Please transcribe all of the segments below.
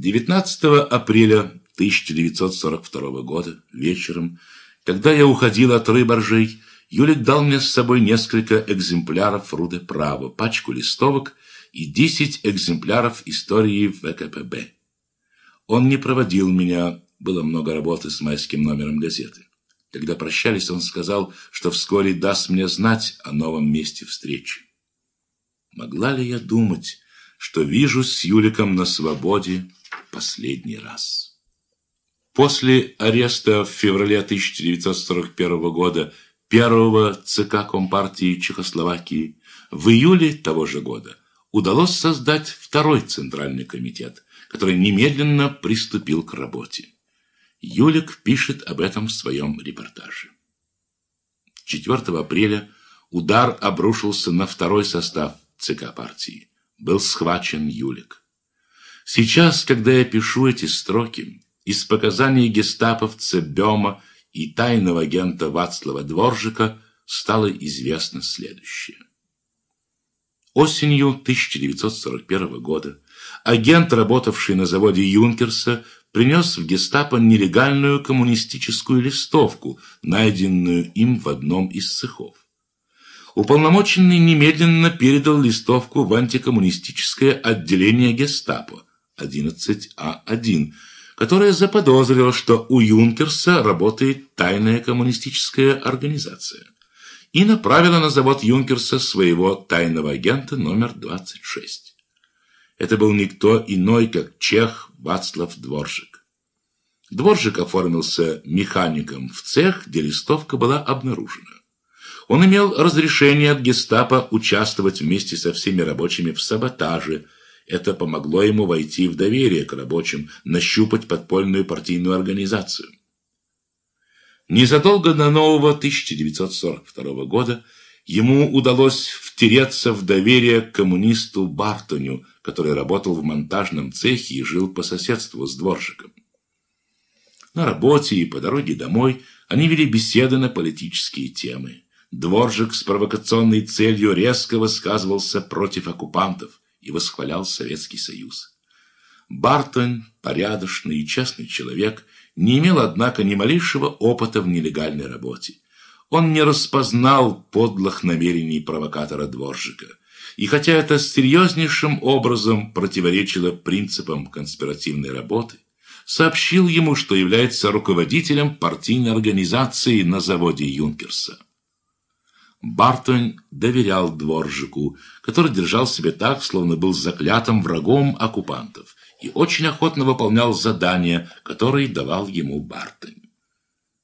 19 апреля 1942 года вечером, когда я уходил от рыборжей, Юлик дал мне с собой несколько экземпляров Руде Право, пачку листовок и 10 экземпляров истории ВКПБ. Он не проводил меня, было много работы с майским номером газеты. Когда прощались, он сказал, что вскоре даст мне знать о новом месте встречи. Могла ли я думать, что вижу с Юликом на свободе последний раз? После ареста в феврале 1941 года первого ЦК Компартии Чехословакии в июле того же года удалось создать второй Центральный комитет, который немедленно приступил к работе. Юлик пишет об этом в своем репортаже. 4 апреля удар обрушился на второй состав ЦК партии. Был схвачен Юлик. Сейчас, когда я пишу эти строки, из показаний гестаповца Бема и тайного агента Вацлава Дворжика стало известно следующее. Осенью 1941 года агент, работавший на заводе Юнкерса, принес в гестапо нелегальную коммунистическую листовку, найденную им в одном из цехов. Уполномоченный немедленно передал листовку в антикоммунистическое отделение гестапо 11А1, которое заподозрило, что у Юнкерса работает тайная коммунистическая организация, и направила на завод Юнкерса своего тайного агента номер 26. Это был никто иной, как чех Вацлав Дворжик. Дворжик оформился механиком в цех, где листовка была обнаружена. Он имел разрешение от гестапо участвовать вместе со всеми рабочими в саботаже. Это помогло ему войти в доверие к рабочим, нащупать подпольную партийную организацию. Незадолго до нового 1942 года ему удалось втереться в доверие к коммунисту Бартоню, который работал в монтажном цехе и жил по соседству с дворжиком. На работе и по дороге домой они вели беседы на политические темы. Дворжик с провокационной целью резко высказывался против оккупантов и восхвалял Советский Союз. Бартон, порядочный и честный человек, не имел, однако, ни малейшего опыта в нелегальной работе. Он не распознал подлых намерений провокатора Дворжика. И хотя это серьезнейшим образом противоречило принципам конспиративной работы, сообщил ему, что является руководителем партийной организации на заводе Юнкерса. Бартон доверял Дворжику, который держал себя так, словно был заклятым врагом оккупантов, и очень охотно выполнял задания, которые давал ему Бартон.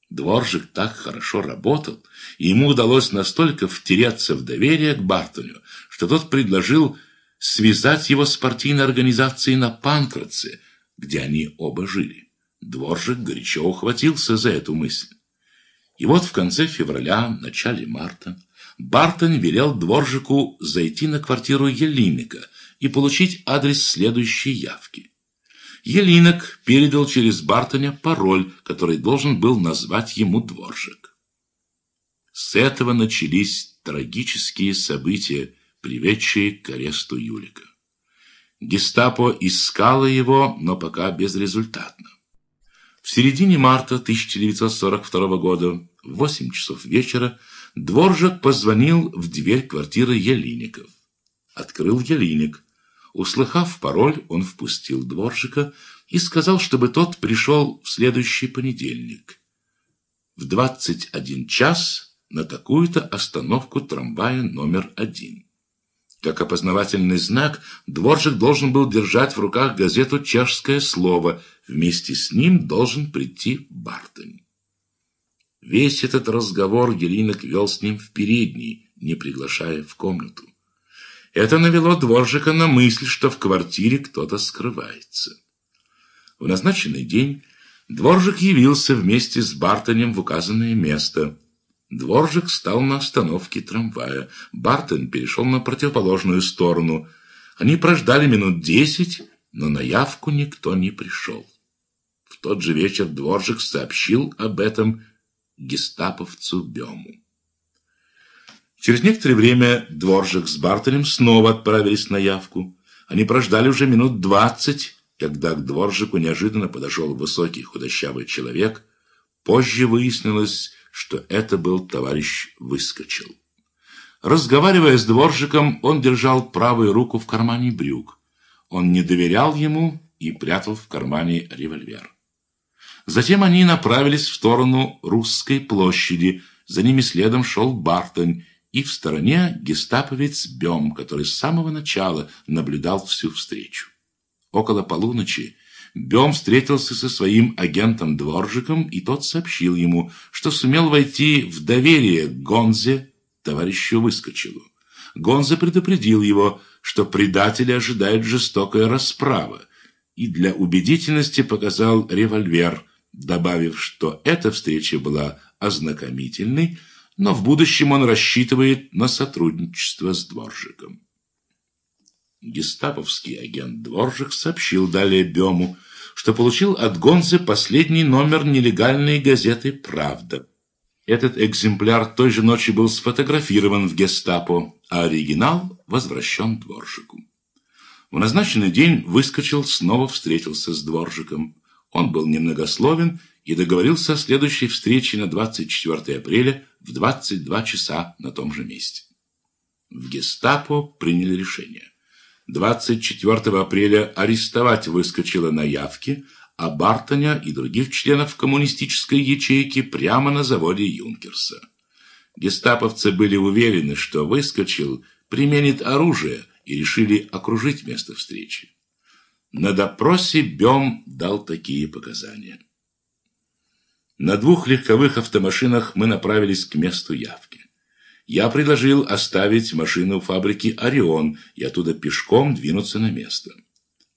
Дворжик так хорошо работал, и ему удалось настолько втереться в доверие к Бартоню, что тот предложил связать его с партийной организацией на Панкратце, где они оба жили. Дворжик горячо ухватился за эту мысль. И вот в конце февраля, начале марта, Бартон велел дворжику зайти на квартиру Елиника и получить адрес следующей явки. Елинок передал через Бартоня пароль, который должен был назвать ему дворжик. С этого начались трагические события, приведшие к аресту Юлика. Гестапо искало его, но пока безрезультатно. В середине марта 1942 года в 8 часов вечера Дворжик позвонил в дверь квартиры Елиников. Открыл Елиник. Услыхав пароль, он впустил Дворжика и сказал, чтобы тот пришел в следующий понедельник. В 21 час на такую-то остановку трамвая номер один. Как опознавательный знак, Дворжик должен был держать в руках газету «Чешское слово». Вместе с ним должен прийти Бартонь. Весь этот разговор Елинок вел с ним в передней, не приглашая в комнату. Это навело Дворжика на мысль, что в квартире кто-то скрывается. В назначенный день Дворжик явился вместе с Бартонем в указанное место. Дворжик стал на остановке трамвая. Бартон перешел на противоположную сторону. Они прождали минут десять, но на явку никто не пришел. В тот же вечер Дворжик сообщил об этом гестаповцу Бему. Через некоторое время Дворжик с Бартолем снова отправились на явку. Они прождали уже минут двадцать, Когда к дворжику неожиданно подошел высокий худощавый человек, позже выяснилось, что это был товарищ Выскочил. Разговаривая с дворжиком, он держал правую руку в кармане брюк. Он не доверял ему и прятал в кармане револьвер. Затем они направились в сторону Русской площади. За ними следом шел Бартонь, и в стороне гестаповец Бем, который с самого начала наблюдал всю встречу. Около полуночи Бем встретился со своим агентом-дворжиком, и тот сообщил ему, что сумел войти в доверие к Гонзе, товарищу Выскочилу. Гонзе предупредил его, что предателя ожидает жестокая расправа, и для убедительности показал револьвер, добавив, что эта встреча была ознакомительной, но в будущем он рассчитывает на сотрудничество с Дворжиком. Гестаповский агент Дворжик сообщил далее Бему, что получил от Гонзы последний номер нелегальной газеты «Правда». Этот экземпляр той же ночи был сфотографирован в гестапо, а оригинал возвращен Дворжику. В назначенный день выскочил, снова встретился с Дворжиком. Он был немногословен и договорился о следующей встрече на 24 апреля в 22 часа на том же месте. В гестапо приняли решение. 24 апреля арестовать выскочило на явке, а Бартоня и других членов коммунистической ячейки прямо на заводе Юнкерса. Гестаповцы были уверены, что выскочил, применит оружие и решили окружить место встречи. На допросе Бем дал такие показания. На двух легковых автомашинах мы направились к месту явки. Я предложил оставить машину фабрики «Орион» и оттуда пешком двинуться на место.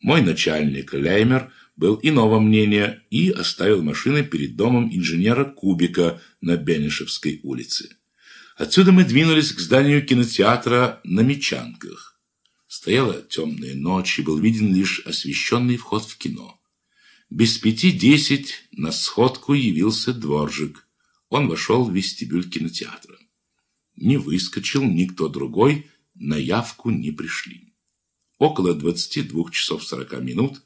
Мой начальник Леймер был иного мнения и оставил машины перед домом инженера Кубика на Бенешевской улице. Отсюда мы двинулись к зданию кинотеатра на Мечанках. Стояла темная ночь, и был виден лишь освещенный вход в кино. Без пяти десять на сходку явился дворжик. Он вошел в вестибюль кинотеатра. Не выскочил никто другой, на явку не пришли. Около двадцати двух часов сорока минут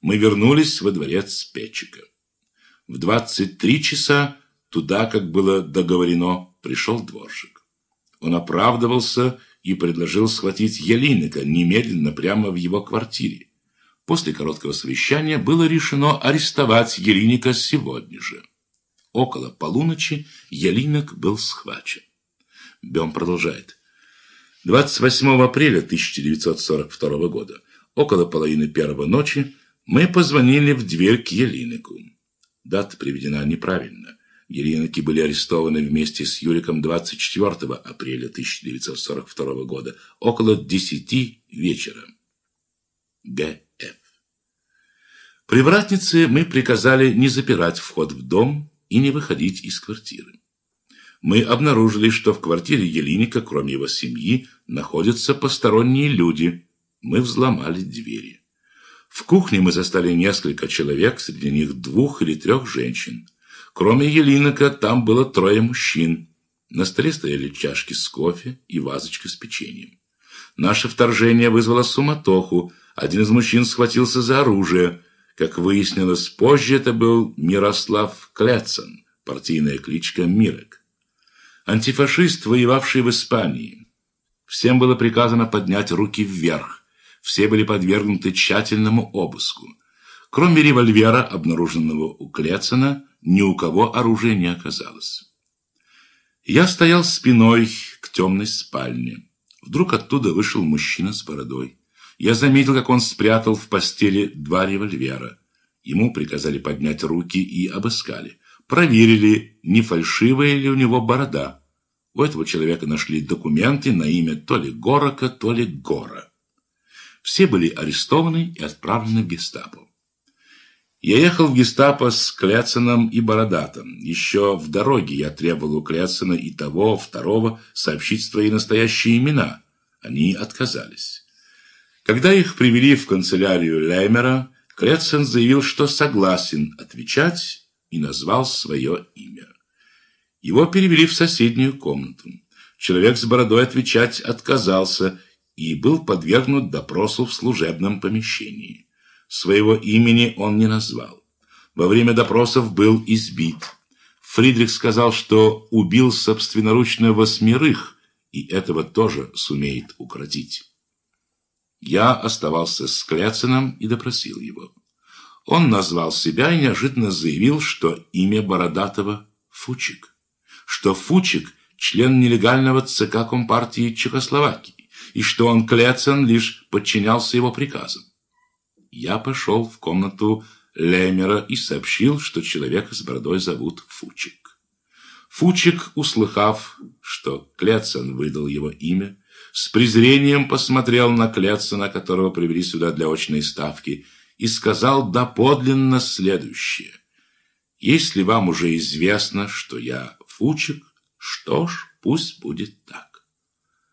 мы вернулись во дворец Петчика. В двадцать три часа туда, как было договорено, пришел дворжик. Он оправдывался и предложил схватить Елиника немедленно прямо в его квартире. После короткого совещания было решено арестовать Елиника сегодня же. Около полуночи Елинок был схвачен. Бем продолжает. 28 апреля 1942 года, около половины первого ночи, мы позвонили в дверь к Елинику. Дата приведена неправильно. Ериноки были арестованы вместе с Юриком 24 апреля 1942 года, около 10 вечера. Г.Ф. Привратнице мы приказали не запирать вход в дом и не выходить из квартиры. Мы обнаружили, что в квартире Елиника, кроме его семьи, находятся посторонние люди. Мы взломали двери. В кухне мы застали несколько человек, среди них двух или трех женщин. Кроме Елинока, там было трое мужчин. На столе стояли чашки с кофе и вазочка с печеньем. Наше вторжение вызвало суматоху. Один из мужчин схватился за оружие. Как выяснилось позже, это был Мирослав Кляцан, партийная кличка Мирек. Антифашист, воевавший в Испании. Всем было приказано поднять руки вверх. Все были подвергнуты тщательному обыску. Кроме револьвера, обнаруженного у Клецена, ни у кого оружия не оказалось. Я стоял спиной к темной спальне. Вдруг оттуда вышел мужчина с бородой. Я заметил, как он спрятал в постели два револьвера. Ему приказали поднять руки и обыскали. Проверили, не фальшивая ли у него борода. У этого человека нашли документы на имя то ли Горока, то ли Гора. Все были арестованы и отправлены в гестапо. Я ехал в гестапо с Кляценом и Бородатом. Еще в дороге я требовал у Кляцена и того, второго сообщить свои настоящие имена. Они отказались. Когда их привели в канцелярию Леймера, Кляцен заявил, что согласен отвечать и назвал свое имя. Его перевели в соседнюю комнату. Человек с бородой отвечать отказался и был подвергнут допросу в служебном помещении. Своего имени он не назвал. Во время допросов был избит. Фридрих сказал, что убил собственноручно восьмерых, и этого тоже сумеет укротить. Я оставался с Кляцином и допросил его. Он назвал себя и неожиданно заявил, что имя Бородатого – Фучик, что Фучик – член нелегального ЦК Компартии Чехословакии, и что он, Кляцин, лишь подчинялся его приказам. Я пошел в комнату Лемера и сообщил, что человека с бородой зовут Фучик. Фучик, услыхав, что Клецен выдал его имя, с презрением посмотрел на Клецена, которого привели сюда для очной ставки, и сказал доподлинно следующее. «Если вам уже известно, что я Фучик, что ж, пусть будет так.